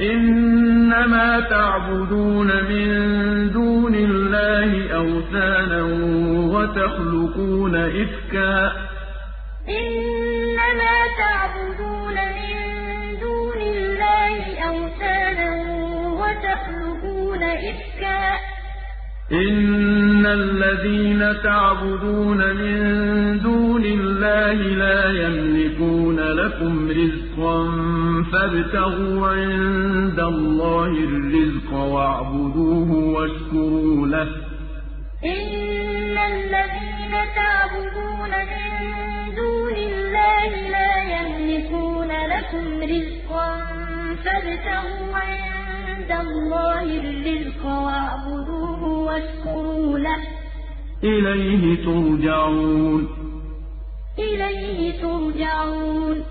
إِنَّمَا تَعْبُدُونَ مِن دُونِ اللَّهِ أَوْثَانًا وَتَخْلُقُونَ إِفْكًا. إِنَّ الَّذِينَ تَعْبُدُونَ مِن دُونِ اللَّهِ لَا يَمْلِكُونَ لَكُمْ رِزْقًا فَابْتَغُوا عِندَ اللَّهِ الرِّزْقَ وَاعْبُدُوهُ وَاشْكُرُوا لَهُ ۖ. إِنَّ الَّذِينَ تَعْبُدُونَ مِن دُونِ اللَّهِ لَا يَمْلِكُونَ لَكُمْ رِزْقًا فَابْتَغُوا عِندَ اللَّهِ الرِّزْقَ وَاعْبُدُوهُ وَاشْكُرُوا لَهُ ۖ. إِلَيْهِ تُرْجَعُونَ. تُرْجَعُونَ